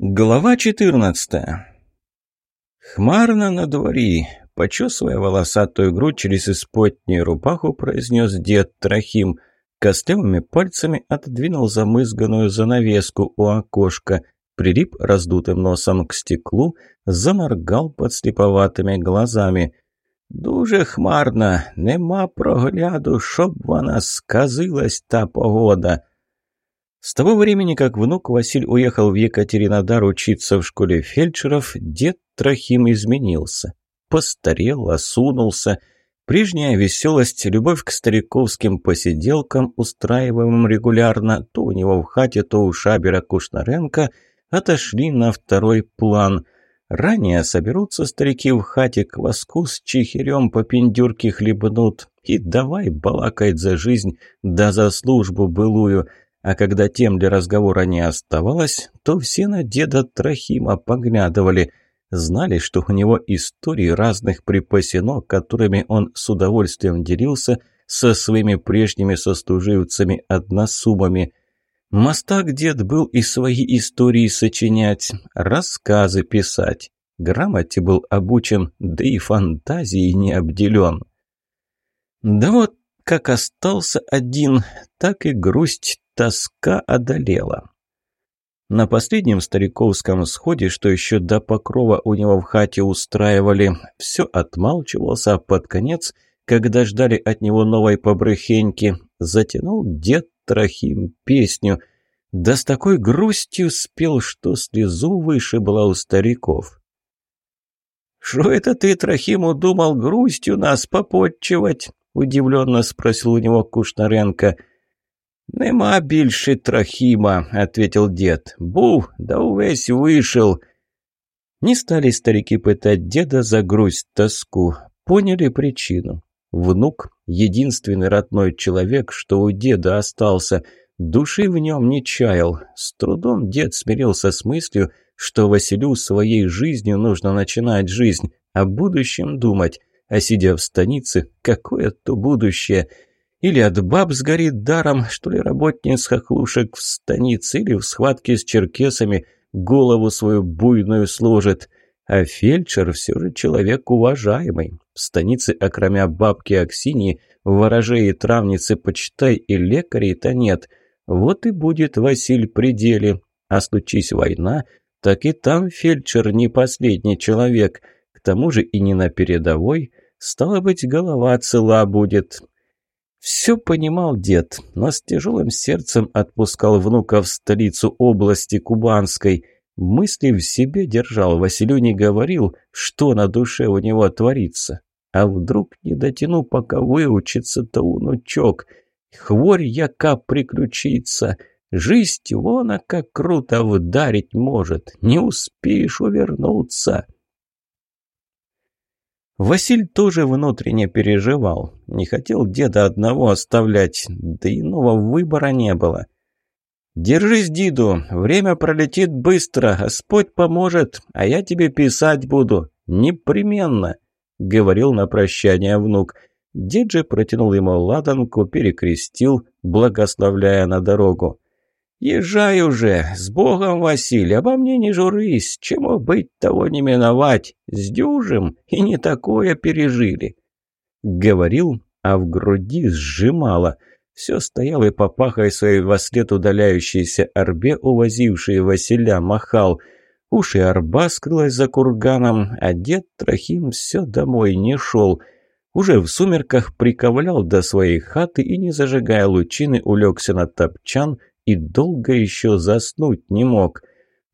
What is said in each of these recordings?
Глава 14 «Хмарно на дворе», — почесывая волосатую грудь через исподнюю рубаху, произнес дед Трохим. Костлявыми пальцами отодвинул замызганную занавеску у окошка, прилип раздутым носом к стеклу, заморгал подслеповатыми глазами. «Дуже хмарно, нема прогляду, щоб вона сказилась та погода». С того времени, как внук Василь уехал в Екатеринодар учиться в школе фельдшеров, дед Трохим изменился. Постарел, осунулся. Прежняя веселость, любовь к стариковским посиделкам, устраиваемым регулярно, то у него в хате, то у Шабера Кушнаренко, отошли на второй план. Ранее соберутся старики в хате, кваску с чихерем по пиндюрке хлебнут, и давай балакать за жизнь, да за службу былую – а когда тем для разговора не оставалось, то все на деда Трохима поглядывали. Знали, что у него истории разных припасено, которыми он с удовольствием делился со своими прежними сослуживцами-односумами. Мастак дед был и свои истории сочинять, рассказы писать. Грамоте был обучен, да и фантазией не обделен. Да вот как остался один, так и грусть Тоска одолела. На последнем стариковском сходе, что еще до покрова у него в хате устраивали, все отмалчивался, а под конец, когда ждали от него новой побрыхеньки, затянул дед Трохим песню, да с такой грустью спел, что слезу выше была у стариков. «Что это ты, Трохим, удумал грустью нас попотчевать?» – удивленно спросил у него Кушнаренко – «Нема більше Трохима», — ответил дед. «Був, да увесь вышел». Не стали старики пытать деда за грусть, тоску. Поняли причину. Внук — единственный родной человек, что у деда остался. Души в нем не чаял. С трудом дед смирился с мыслью, что Василю своей жизнью нужно начинать жизнь, о будущем думать. А сидя в станице, какое то будущее — или от баб сгорит даром, что ли работниц хохлушек в станице, или в схватке с черкесами голову свою буйную сложит. А фельдшер все же человек уважаемый. В станице, окромя бабки Аксиньи, ворожей и травницы, почитай, и лекарей-то нет. Вот и будет Василь при деле. А случись война, так и там фельдшер не последний человек. К тому же и не на передовой. Стало быть, голова цела будет. Все понимал дед, но с тяжелым сердцем отпускал внука в столицу области Кубанской. Мысли в себе держал, Василю не говорил, что на душе у него творится. А вдруг не дотяну, пока выучится-то внучок. Хворь яка приключится. Жизнь вон, а как круто вдарить может. Не успеешь увернуться. Василь тоже внутренне переживал. Не хотел деда одного оставлять, да иного выбора не было. «Держись, Диду, время пролетит быстро, Господь поможет, а я тебе писать буду. Непременно», — говорил на прощание внук. Дед же протянул ему ладанку, перекрестил, благословляя на дорогу. «Езжай уже! С Богом, Василий! Обо мне не журись! Чему быть, того не миновать! Сдюжим! И не такое пережили!» Говорил, а в груди сжимало. Все стоял и попахой своей во след удаляющейся арбе, увозившей Василя, махал. Уши арба скрылась за курганом, а дед Трохим все домой не шел. Уже в сумерках приковылял до своей хаты и, не зажигая лучины, улегся на топчан, и долго еще заснуть не мог.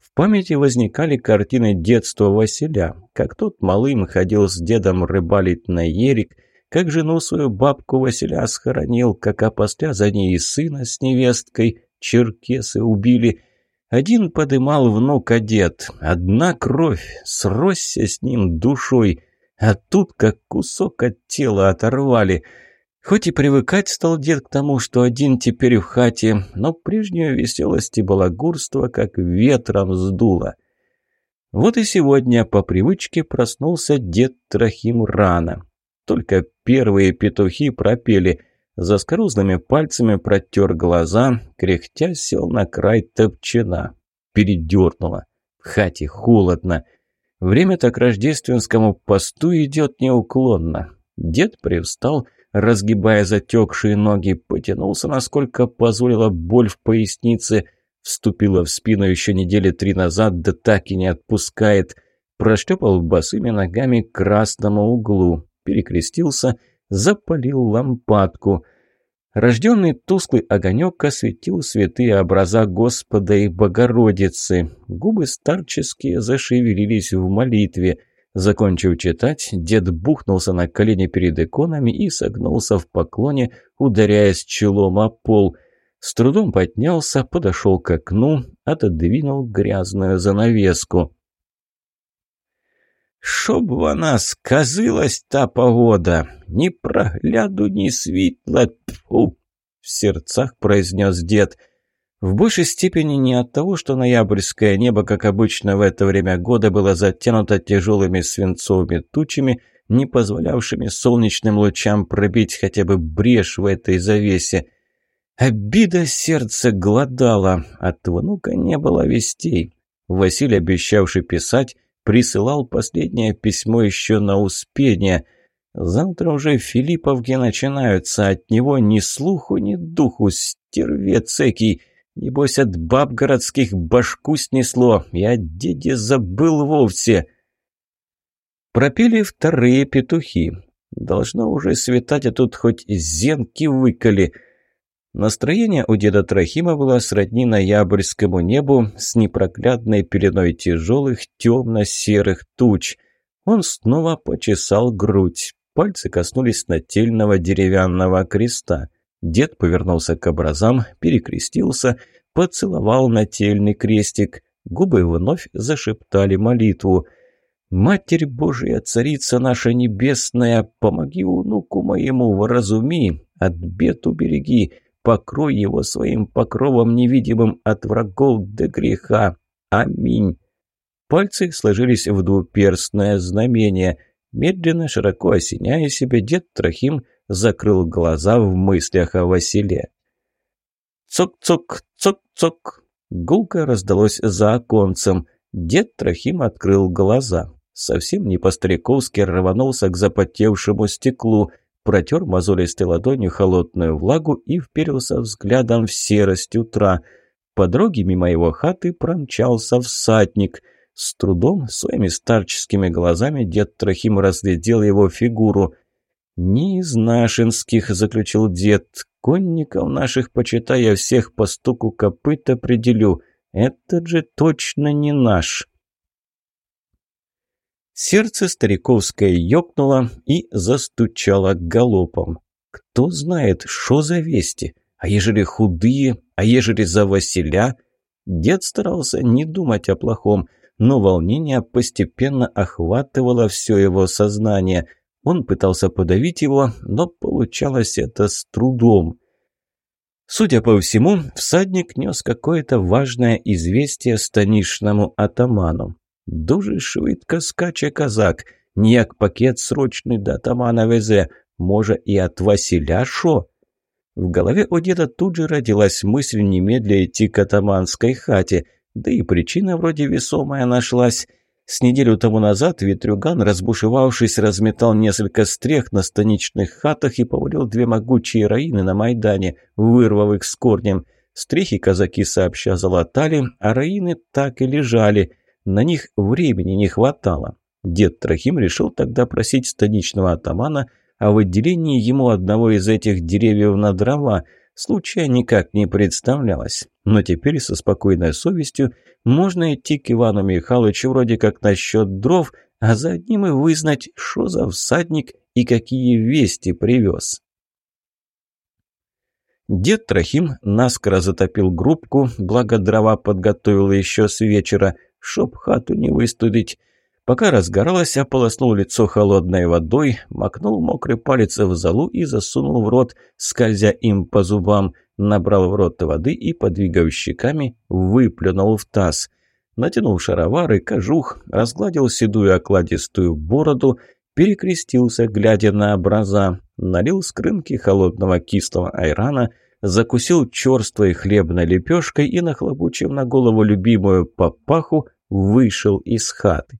В памяти возникали картины детства Василя, как тот малым ходил с дедом рыбалить на ерик, как жену свою бабку Василя схоронил, как опосля за ней и сына с невесткой черкесы убили. Один подымал внука дед, одна кровь, сросся с ним душой, а тут как кусок от тела оторвали — Хоть и привыкать стал дед к тому, что один теперь в хате, но прежнюю веселость и балагурство как ветром сдуло. Вот и сегодня по привычке проснулся дед Трохим рано. Только первые петухи пропели, за скорузными пальцами протер глаза, кряхтя сел на край топчина. Передернуло. В хате холодно. Время-то к рождественскому посту идет неуклонно. Дед привстал, разгибая затекшие ноги, потянулся, насколько позволила боль в пояснице, вступила в спину еще недели три назад, да так и не отпускает. Прошлепал босыми ногами к красному углу, перекрестился, запалил лампадку. Рожденный тусклый огонек осветил святые образа Господа и Богородицы. Губы старческие зашевелились в молитве – Закончив читать, дед бухнулся на колени перед иконами и согнулся в поклоне, ударяясь челом о пол. С трудом поднялся, подошел к окну, отодвинул грязную занавеску. «Чтоб вона сказилась та погода! Ни прогляду, ни світла! Тьфу!» — в сердцах произнес дед — в большей степени не от того, что ноябрьское небо, как обычно в это время года, было затянуто тяжелыми свинцовыми тучами, не позволявшими солнечным лучам пробить хотя бы брешь в этой завесе. Обида сердце глодала, от внука не было вестей. Василий, обещавший писать, присылал последнее письмо еще на успение. Завтра уже Филипповки начинаются, от него ни слуху, ни духу, стервец экий — Небось, от баб городских башку снесло. Я деде забыл вовсе. Пропели вторые петухи. Должно уже светать, а тут хоть зенки выколи. Настроение у деда Трохима было сродни ноябрьскому небу с непроглядной пеленой тяжелых темно-серых туч. Он снова почесал грудь. Пальцы коснулись нательного деревянного креста. Дед повернулся к образам, перекрестился, поцеловал нательный крестик. Губы вновь зашептали молитву. «Матерь Божия, Царица наша Небесная, помоги внуку моему, вразуми, от бед убереги, покрой его своим покровом невидимым от врагов до греха. Аминь». Пальцы сложились в двуперстное знамение. Медленно, широко осеняя себя, дед Трохим – закрыл глаза в мыслях о Василе. «Цок-цок, цок-цок!» Гулко раздалось за оконцем. Дед Трохим открыл глаза. Совсем не по-стариковски рванулся к запотевшему стеклу, протер мозолистой ладонью холодную влагу и вперился взглядом в серость утра. По дороге мимо его хаты промчался всадник. С трудом, своими старческими глазами, дед Трохим разглядел его фигуру. «Не из нашинских», — заключил дед. «Конников наших, почитая всех по стуку копыт, определю. Этот же точно не наш». Сердце стариковское ёкнуло и застучало галопом. Кто знает, что за вести? А ежели худые? А ежели за Василя? Дед старался не думать о плохом, но волнение постепенно охватывало все его сознание – он пытался подавить его, но получалось это с трудом. Судя по всему, всадник нес какое-то важное известие станишному атаману. Дуже швидко скаче казак, ніяк пакет срочный до атамана везе, може и от Василя шо? В голове у деда тут же родилась мысль немедля идти к атаманской хате, да и причина вроде весомая нашлась – с неделю тому назад ветрюган, разбушевавшись, разметал несколько стрех на станичных хатах и повалил две могучие раины на Майдане, вырвав их с корнем. Стрехи казаки сообща залатали, а раины так и лежали. На них времени не хватало. Дед Трохим решил тогда просить станичного атамана о выделении ему одного из этих деревьев на дрова – Случая никак не представлялось. Но теперь со спокойной совестью можно идти к Ивану Михайловичу вроде как насчет дров, а за одним и вызнать, что за всадник и какие вести привез. Дед Трохим наскоро затопил грубку, благо дрова подготовил еще с вечера, чтоб хату не выстудить. Пока разгоралось, ополоснул лицо холодной водой, макнул мокрый палец в залу и засунул в рот, скользя им по зубам, набрал в рот воды и, подвигав щеками, выплюнул в таз. Натянул шаровары, кожух, разгладил седую окладистую бороду, перекрестился, глядя на образа, налил с крынки холодного кислого айрана, закусил черствой хлебной лепешкой и, нахлобучив на голову любимую папаху, вышел из хаты.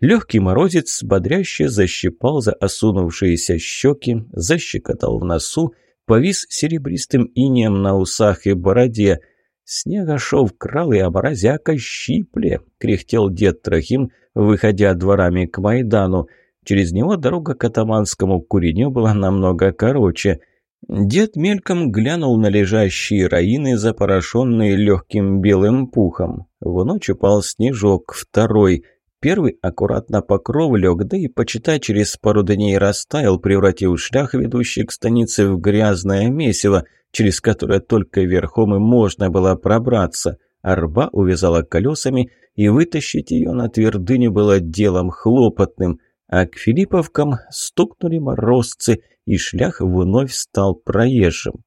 Легкий морозец бодряще защипал за осунувшиеся щеки, защекотал в носу, повис серебристым инеем на усах и бороде. «Снега шов крал и образяка щипле», — кряхтел дед Трохим, выходя дворами к Майдану. Через него дорога к атаманскому куреню была намного короче. Дед мельком глянул на лежащие раины, запорошенные легким белым пухом. В ночь упал снежок, второй — Первый аккуратно по крову лег, да и, почитай, через пару дней растаял, превратив шлях, ведущий к станице, в грязное месиво, через которое только верхом и можно было пробраться. Арба увязала колесами, и вытащить ее на твердыню было делом хлопотным, а к Филипповкам стукнули морозцы, и шлях вновь стал проезжим.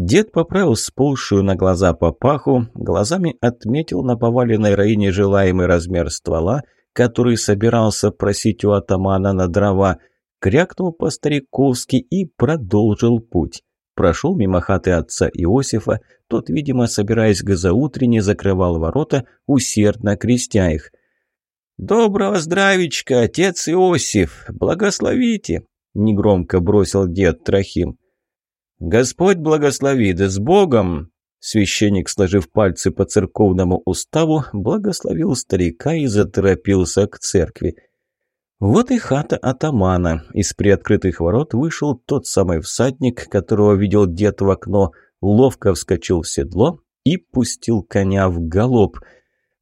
Дед поправил сползшую на глаза папаху, глазами отметил на поваленной раине желаемый размер ствола, который собирался просить у атамана на дрова, крякнул по-стариковски и продолжил путь. Прошел мимо хаты отца Иосифа, тот, видимо, собираясь к заутрене, закрывал ворота, усердно крестя их. «Доброго здравичка, отец Иосиф! Благословите!» — негромко бросил дед Трохим. «Господь благослови, да с Богом!» Священник, сложив пальцы по церковному уставу, благословил старика и заторопился к церкви. Вот и хата атамана. Из приоткрытых ворот вышел тот самый всадник, которого видел дед в окно, ловко вскочил в седло и пустил коня в галоп.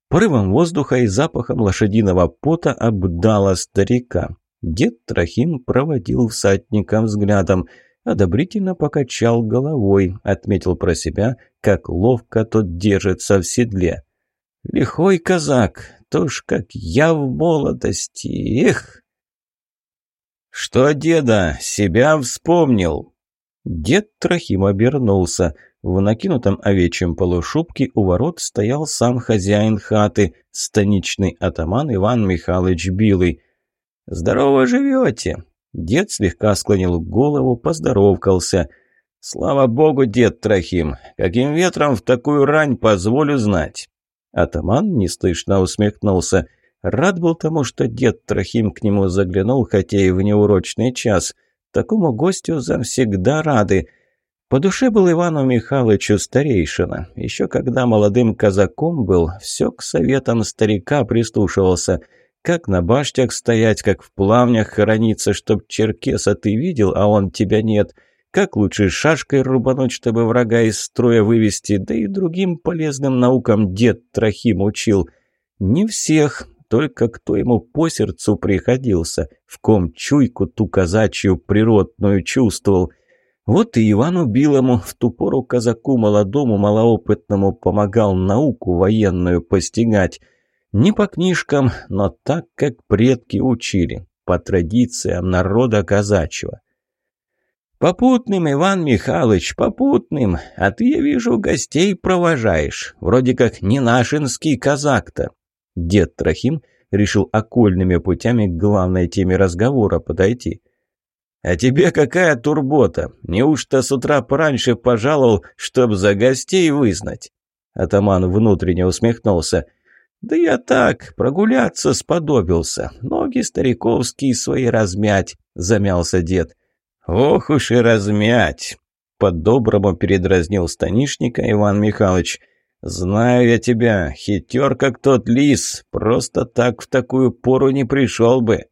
Порывом воздуха и запахом лошадиного пота обдало старика. Дед Трохим проводил всадника взглядом – одобрительно покачал головой, отметил про себя, как ловко тот держится в седле. «Лихой казак, то ж как я в молодости, эх!» «Что, деда, себя вспомнил?» Дед Трохим обернулся. В накинутом овечьем полушубке у ворот стоял сам хозяин хаты, станичный атаман Иван Михайлович Билый. «Здорово живете!» Дед слегка склонил голову, поздоровкался. «Слава богу, дед Трохим! Каким ветром в такую рань позволю знать!» Атаман неслышно усмехнулся. Рад был тому, что дед Трохим к нему заглянул, хотя и в неурочный час. Такому гостю завсегда рады. По душе был Ивану Михайловичу старейшина. Еще когда молодым казаком был, все к советам старика прислушивался – как на баштях стоять, как в плавнях хорониться, чтоб черкеса ты видел, а он тебя нет. Как лучше шашкой рубануть, чтобы врага из строя вывести, да и другим полезным наукам дед Трохим учил. Не всех, только кто ему по сердцу приходился, в ком чуйку ту казачью природную чувствовал. Вот и Ивану Билому, в ту пору казаку молодому, малоопытному, помогал науку военную постигать – не по книжкам, но так, как предки учили, по традициям народа казачьего. «Попутным, Иван Михайлович, попутным, а ты, я вижу, гостей провожаешь, вроде как не нашинский казак-то». Дед Трохим решил окольными путями к главной теме разговора подойти. «А тебе какая турбота? Неужто с утра пораньше пожаловал, чтоб за гостей вызнать?» Атаман внутренне усмехнулся. «Да я так, прогуляться сподобился. Ноги стариковские свои размять», — замялся дед. «Ох уж и размять!» — по-доброму передразнил станишника Иван Михайлович. «Знаю я тебя, хитер как тот лис, просто так в такую пору не пришел бы».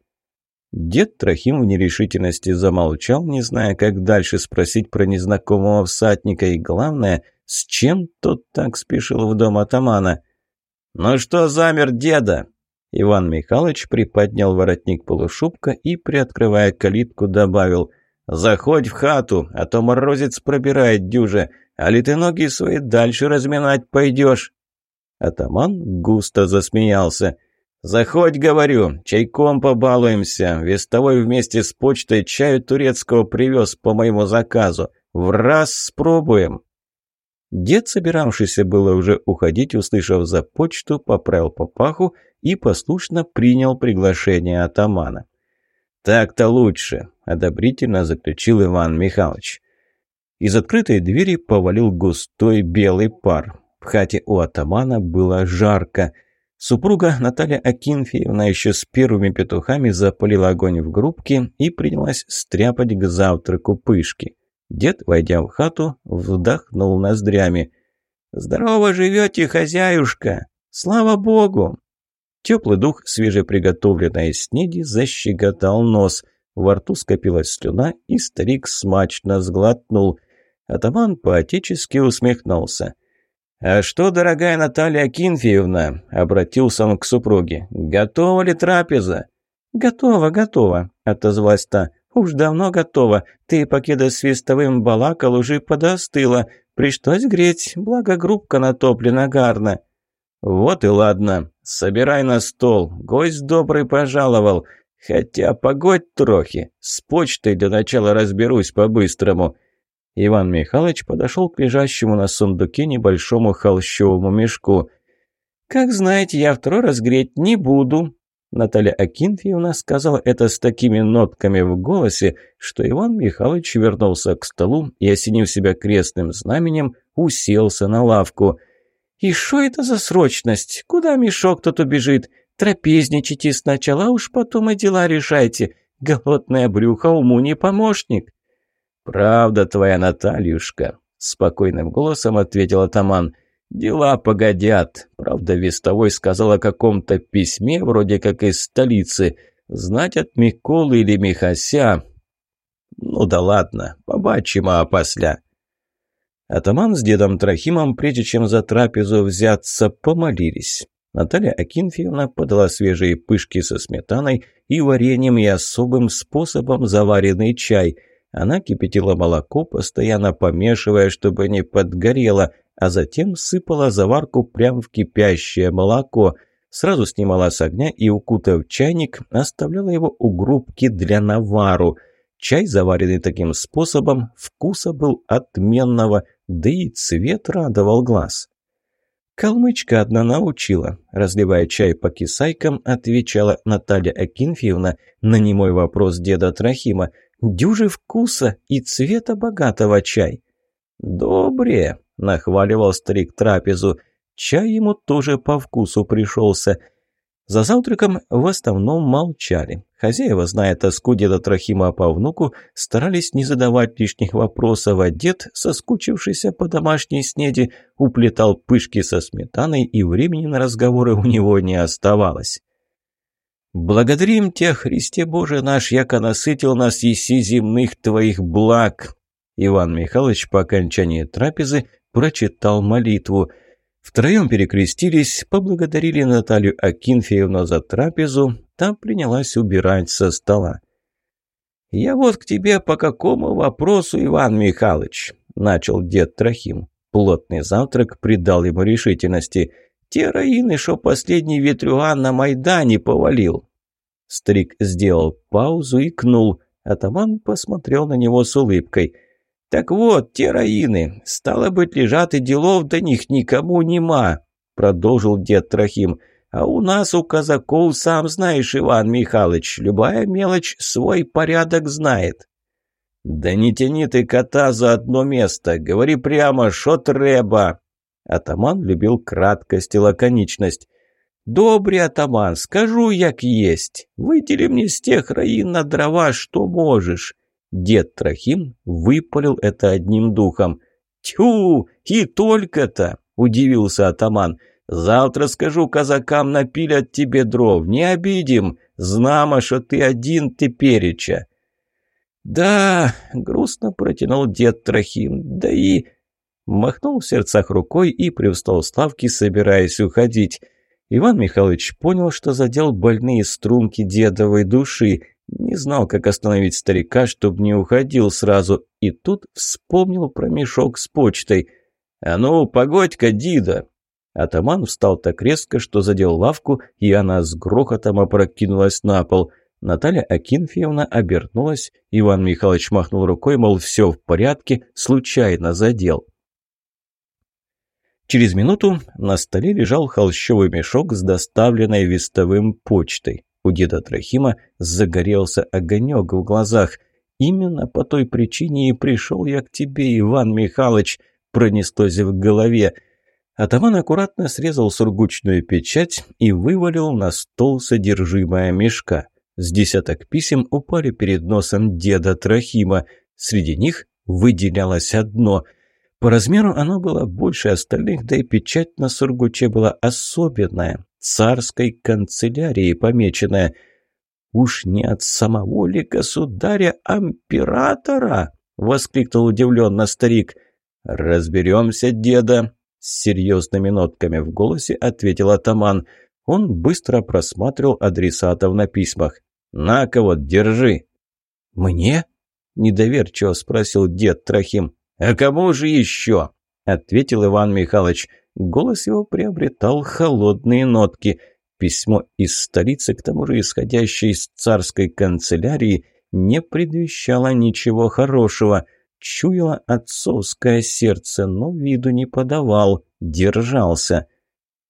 Дед Трохим в нерешительности замолчал, не зная, как дальше спросить про незнакомого всадника и, главное, с чем тот так спешил в дом атамана. «Ну что замер, деда?» Иван Михайлович приподнял воротник полушубка и, приоткрывая калитку, добавил «Заходь в хату, а то морозец пробирает дюже, а ли ты ноги свои дальше разминать пойдешь?» Атаман густо засмеялся. «Заходь, говорю, чайком побалуемся. Вестовой вместе с почтой чаю турецкого привез по моему заказу. В раз спробуем». Дед, собиравшийся было уже уходить, услышав за почту, поправил папаху и послушно принял приглашение атамана. «Так-то лучше», — одобрительно заключил Иван Михайлович. Из открытой двери повалил густой белый пар. В хате у атамана было жарко. Супруга Наталья Акинфеевна еще с первыми петухами запалила огонь в грубке и принялась стряпать к завтраку пышки. Дед, войдя в хату, вдохнул ноздрями. «Здорово живете, хозяюшка! Слава богу!» Теплый дух свежеприготовленной снеди защекотал нос. Во рту скопилась слюна, и старик смачно сглотнул. Атаман поотечески усмехнулся. «А что, дорогая Наталья Кинфеевна?» — обратился он к супруге. «Готова ли трапеза?» «Готова, готова», — отозвалась та. «Уж давно готова. Ты, покеда свистовым балакал, уже подостыла. Пришлось греть, благо грубка натоплена гарно». «Вот и ладно. Собирай на стол. Гость добрый пожаловал. Хотя погодь трохи. С почтой для начала разберусь по-быстрому». Иван Михайлович подошел к лежащему на сундуке небольшому холщовому мешку. «Как знаете, я второй раз греть не буду». Наталья Акинфьевна сказала это с такими нотками в голосе, что Иван Михайлович вернулся к столу и, осенив себя крестным знаменем, уселся на лавку. «И что это за срочность? Куда мешок тут убежит? Трапезничайте сначала, а уж потом и дела решайте. Голодное брюхо уму не помощник». «Правда твоя, Натальюшка», — спокойным голосом ответил атаман. «Дела погодят. Правда, Вестовой сказал о каком-то письме, вроде как из столицы. Знать от Миколы или Михася. Ну да ладно, побачимо опосля». Атаман с дедом Трохимом, прежде чем за трапезу взяться, помолились. Наталья Акинфьевна подала свежие пышки со сметаной и вареньем и особым способом заваренный чай — она кипятила молоко, постоянно помешивая, чтобы не подгорело, а затем сыпала заварку прямо в кипящее молоко. Сразу снимала с огня и, укутав чайник, оставляла его у грубки для навару. Чай, заваренный таким способом, вкуса был отменного, да и цвет радовал глаз. «Калмычка одна научила», – разливая чай по кисайкам, отвечала Наталья Акинфьевна на немой вопрос деда Трохима – Дюжи вкуса и цвета богатого чай. «Добре», — нахваливал старик трапезу. Чай ему тоже по вкусу пришелся. За завтраком в основном молчали. Хозяева, зная тоску деда Трохима по внуку, старались не задавать лишних вопросов, а дед, соскучившийся по домашней снеди, уплетал пышки со сметаной, и времени на разговоры у него не оставалось. «Благодарим Тебя, Христе Боже наш, яко насытил нас еси земных Твоих благ!» Иван Михайлович по окончании трапезы прочитал молитву. Втроем перекрестились, поблагодарили Наталью Акинфеевну за трапезу, та принялась убирать со стола. «Я вот к тебе по какому вопросу, Иван Михайлович?» – начал дед Трохим. Плотный завтрак придал ему решительности – те раины, что последний ветрюган на Майдане повалил. Старик сделал паузу и кнул. Атаман посмотрел на него с улыбкой. «Так вот, те раины, стало быть, лежат и делов до них никому нема», продолжил дед Трохим. «А у нас, у казаков, сам знаешь, Иван Михайлович, любая мелочь свой порядок знает». «Да не тяни ты кота за одно место, говори прямо, что треба», Атаман любил краткость и лаконичность. «Добрый атаман, скажу, як есть. Выдели мне с тех раин на дрова, что можешь». Дед Трохим выпалил это одним духом. «Тю, и только-то!» – удивился атаман. «Завтра скажу казакам, напилят тебе дров, не обидим. Знамо, что ты один тепереча». «Да», – грустно протянул дед Трохим, – «да и Махнул в сердцах рукой и привстал с лавки, собираясь уходить. Иван Михайлович понял, что задел больные струнки дедовой души, не знал, как остановить старика, чтобы не уходил сразу, и тут вспомнил про мешок с почтой. «А ну, погодь-ка, Дида!» Атаман встал так резко, что задел лавку, и она с грохотом опрокинулась на пол. Наталья Акинфьевна обернулась, Иван Михайлович махнул рукой, мол, все в порядке, случайно задел. Через минуту на столе лежал холщовый мешок с доставленной вестовым почтой. У деда Трохима загорелся огонек в глазах. «Именно по той причине и пришел я к тебе, Иван Михайлович», — пронеслось в голове. Атаман аккуратно срезал сургучную печать и вывалил на стол содержимое мешка. С десяток писем упали перед носом деда Трохима. Среди них выделялось одно. По размеру оно было больше остальных, да и печать на сургуче была особенная, царской канцелярии помеченная. «Уж не от самого ли государя-императора?» — воскликнул удивленно старик. «Разберемся, деда», — с серьезными нотками в голосе ответил атаман. Он быстро просматривал адресатов на письмах. «На-ка вот, держи!» «Мне?» – недоверчиво спросил дед Трохим. «А кому же еще?» – ответил Иван Михайлович. Голос его приобретал холодные нотки. Письмо из столицы, к тому же исходящее из царской канцелярии, не предвещало ничего хорошего. Чуяло отцовское сердце, но виду не подавал, держался.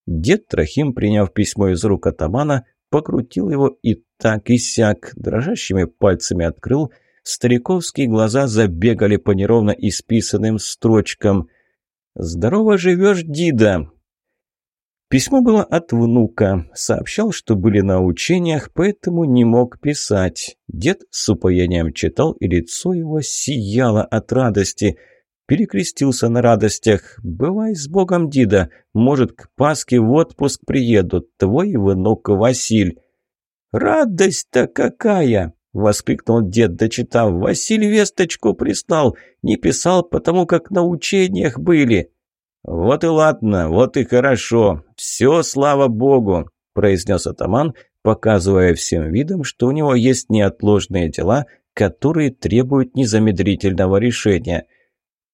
Дед Трохим, приняв письмо из рук атамана, покрутил его и так и сяк, дрожащими пальцами открыл. Стариковские глаза забегали по неровно исписанным строчкам. «Здорово живешь, Дида!» Письмо было от внука. Сообщал, что были на учениях, поэтому не мог писать. Дед с упоением читал, и лицо его сияло от радости. Перекрестился на радостях. «Бывай с Богом, Дида. Может, к Пасхе в отпуск приедут. Твой внук Василь». «Радость-то какая!» — воскликнул дед, дочитав. «Василь весточку прислал. Не писал, потому как на учениях были». «Вот и ладно, вот и хорошо. Все, слава богу», — произнес атаман, показывая всем видом, что у него есть неотложные дела, которые требуют незамедлительного решения.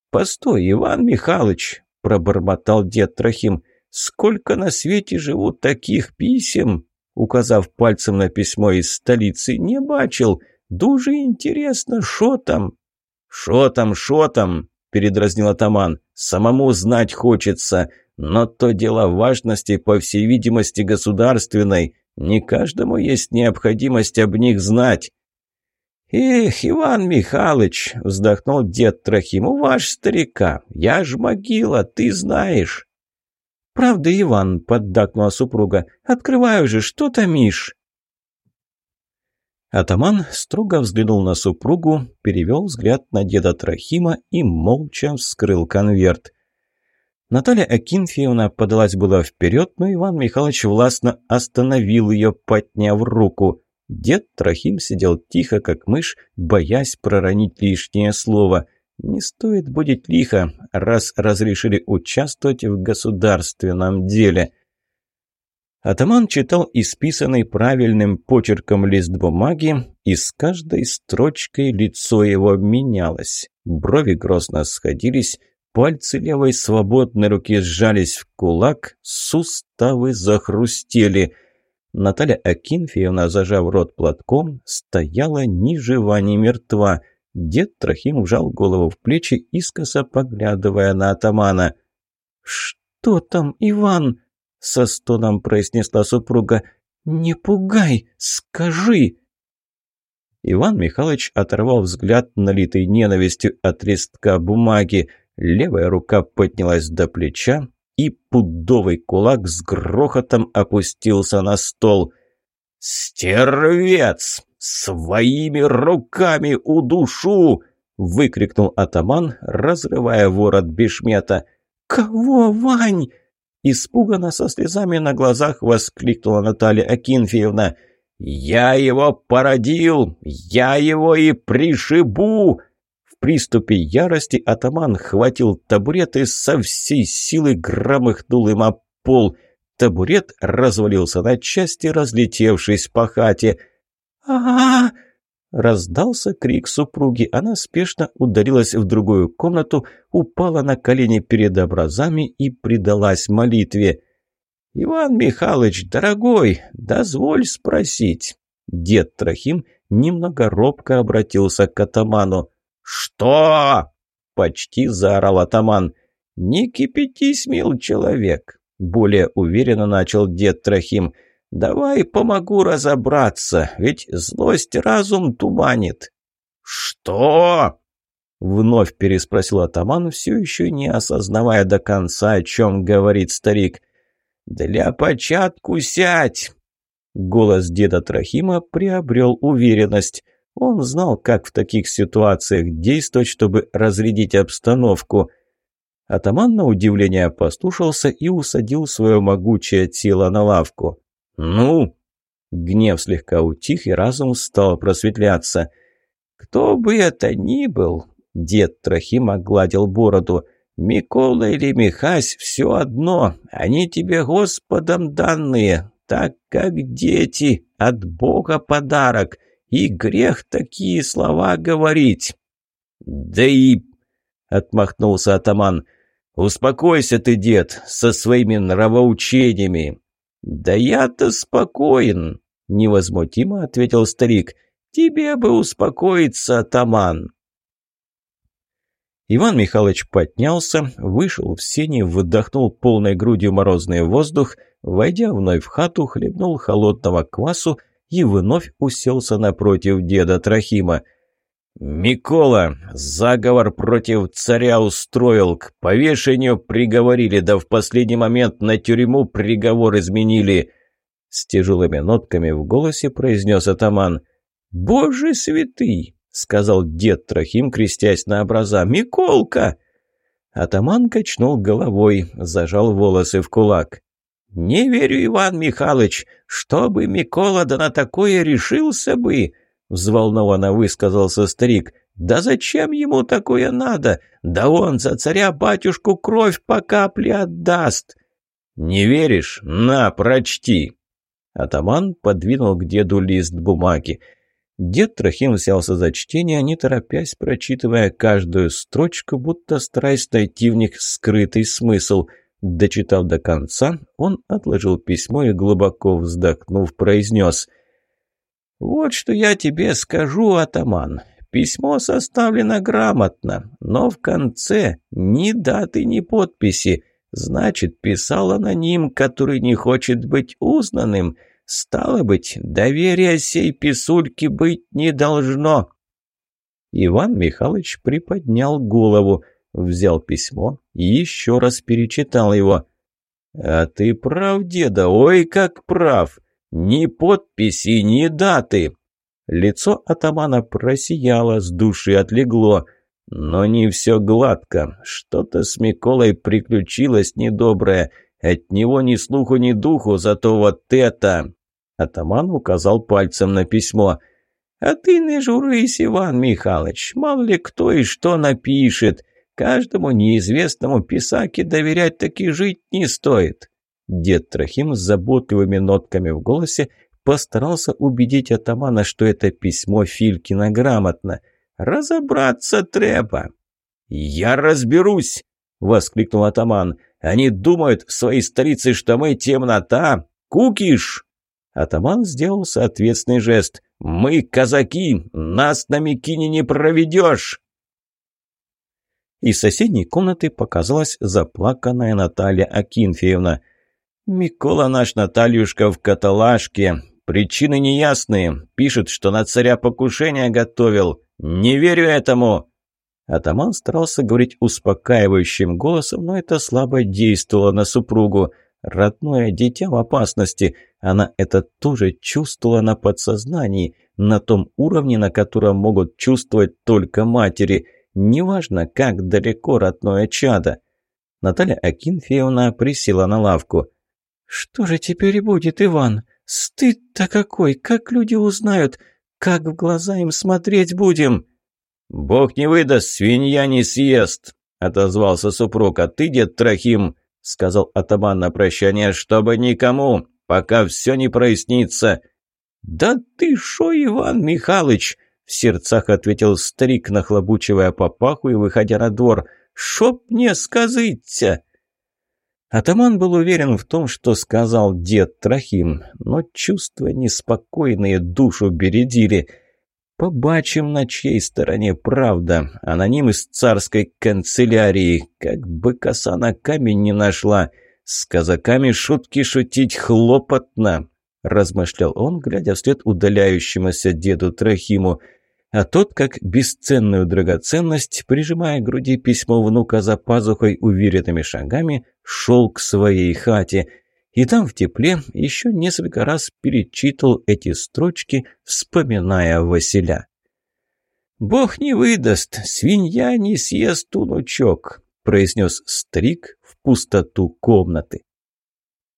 «Постой, Иван Михайлович», — пробормотал дед Трохим, — «сколько на свете живут таких писем?» Указав пальцем на письмо из столицы, не бачил. Дуже интересно, что там? «Шо там, шо там?» – передразнил атаман. «Самому знать хочется, но то дело важности, по всей видимости, государственной. Не каждому есть необходимость об них знать». «Эх, Иван Михайлович!» – вздохнул дед Трохим. «У ваш старика! Я ж могила, ты знаешь!» «Правда, Иван?» – поддакнула супруга. «Открываю же, что томишь?» Атаман строго взглянул на супругу, перевел взгляд на деда Трохима и молча вскрыл конверт. Наталья Акинфеевна подалась была вперед, но Иван Михайлович властно остановил ее, подняв руку. Дед Трохим сидел тихо, как мышь, боясь проронить лишнее слово – не стоит будет лихо, раз разрешили участвовать в государственном деле. Атаман читал исписанный правильным почерком лист бумаги, и с каждой строчкой лицо его менялось. Брови грозно сходились, пальцы левой свободной руки сжались в кулак, суставы захрустели. Наталья Акинфеевна, зажав рот платком, стояла ни жива, ни мертва – Дед Трохим вжал голову в плечи, искоса поглядывая на атамана. «Что там, Иван?» — со стоном произнесла супруга. «Не пугай, скажи!» Иван Михайлович оторвал взгляд, налитый ненавистью от листка бумаги. Левая рука поднялась до плеча, и пудовый кулак с грохотом опустился на стол. «Стервец!» «Своими руками удушу!» — выкрикнул атаман, разрывая ворот бешмета. «Кого, Вань?» Испуганно со слезами на глазах воскликнула Наталья Акинфеевна. «Я его породил! Я его и пришибу!» В приступе ярости атаман хватил табурет и со всей силы громыхнул им об пол. Табурет развалился на части, разлетевшись по хате — а, Раздался крик супруги. Она спешно ударилась в другую комнату, упала на колени перед образами и предалась молитве. «Иван Михайлович, дорогой, дозволь спросить». Дед Трохим немного робко обратился к атаману. «Что?» — почти заорал атаман. «Не кипятись, мил человек», — более уверенно начал дед Трохим. Давай помогу разобраться, ведь злость разум туманит. Что? Вновь переспросил атаман, все еще не осознавая до конца, о чем говорит старик. «Для початку сядь!» Голос деда Трахима приобрел уверенность. Он знал, как в таких ситуациях действовать, чтобы разрядить обстановку. Атаман на удивление послушался и усадил свое могучее тело на лавку. «Ну?» Гнев слегка утих, и разум стал просветляться. «Кто бы это ни был, Дед Трохим огладил бороду. «Микола или Михась, все одно. Они тебе Господом данные, так как дети, от Бога подарок. И грех такие слова говорить». «Да и...» — отмахнулся атаман. «Успокойся ты, дед, со своими нравоучениями». «Да я-то спокоен», — невозмутимо ответил старик. «Тебе бы успокоиться, атаман». Иван Михайлович поднялся, вышел в сени, выдохнул полной грудью морозный воздух, войдя вновь в хату, хлебнул холодного квасу и вновь уселся напротив деда Трохима. «Микола, заговор против царя устроил, к повешению приговорили, да в последний момент на тюрьму приговор изменили!» С тяжелыми нотками в голосе произнес атаман. «Боже святый! — сказал дед Трохим, крестясь на образа. «Миколка!» Атаман качнул головой, зажал волосы в кулак. «Не верю, Иван Михайлович, чтобы Микола да на такое решился бы!» Взволнованно высказался старик. «Да зачем ему такое надо? Да он за царя-батюшку кровь по капле отдаст!» «Не веришь? На, прочти!» Атаман подвинул к деду лист бумаги. Дед Трохим взялся за чтение, не торопясь, прочитывая каждую строчку, будто стараясь найти в них скрытый смысл. Дочитав до конца, он отложил письмо и, глубоко вздохнув, произнес «Вот что я тебе скажу, атаман. Письмо составлено грамотно, но в конце ни даты, ни подписи. Значит, писал аноним, который не хочет быть узнанным». Стало быть, доверия сей писульки быть не должно. Иван Михайлович приподнял голову, взял письмо и еще раз перечитал его. «А ты прав, деда, ой, как прав! Ни подписи, ни даты!» Лицо атамана просияло, с души отлегло. Но не все гладко. Что-то с Миколой приключилось недоброе. От него ни слуху, ни духу, зато вот это... Атаман указал пальцем на письмо. «А ты не журись, Иван Михайлович, мало ли кто и что напишет. Каждому неизвестному писаке доверять таки жить не стоит». Дед Трохим с заботливыми нотками в голосе постарался убедить атамана, что это письмо Филькина грамотно. «Разобраться треба». «Я разберусь!» — воскликнул атаман. «Они думают в своей столице, что мы темнота. Кукиш!» Атаман сделал соответственный жест. «Мы казаки! Нас на Микине не проведешь!» Из соседней комнаты показалась заплаканная Наталья Акинфеевна. «Микола наш Натальюшка в каталажке. Причины неясные. Пишет, что на царя покушение готовил. Не верю этому!» Атаман старался говорить успокаивающим голосом, но это слабо действовало на супругу. Родное дитя в опасности. Она это тоже чувствовала на подсознании, на том уровне, на котором могут чувствовать только матери. Неважно, как далеко родное чадо. Наталья Акинфеевна присела на лавку. «Что же теперь будет, Иван? Стыд-то какой! Как люди узнают? Как в глаза им смотреть будем?» «Бог не выдаст, свинья не съест!» — отозвался супруг. «А ты, дед Трохим, — сказал атаман на прощание, — чтобы никому, пока все не прояснится. «Да ты шо, Иван Михайлович!» — в сердцах ответил старик, нахлобучивая папаху и выходя на двор. «Шоп мне сказыться!» Атаман был уверен в том, что сказал дед Трохим, но чувства неспокойные душу бередили — Побачим, на чьей стороне правда. Аноним из царской канцелярии. Как бы коса на камень не нашла. С казаками шутки шутить хлопотно. Размышлял он, глядя вслед удаляющемуся деду Трохиму. А тот, как бесценную драгоценность, прижимая к груди письмо внука за пазухой уверенными шагами, шел к своей хате. И там в тепле еще несколько раз перечитал эти строчки, вспоминая Василя. «Бог не выдаст, свинья не съест унучок», – произнес старик в пустоту комнаты.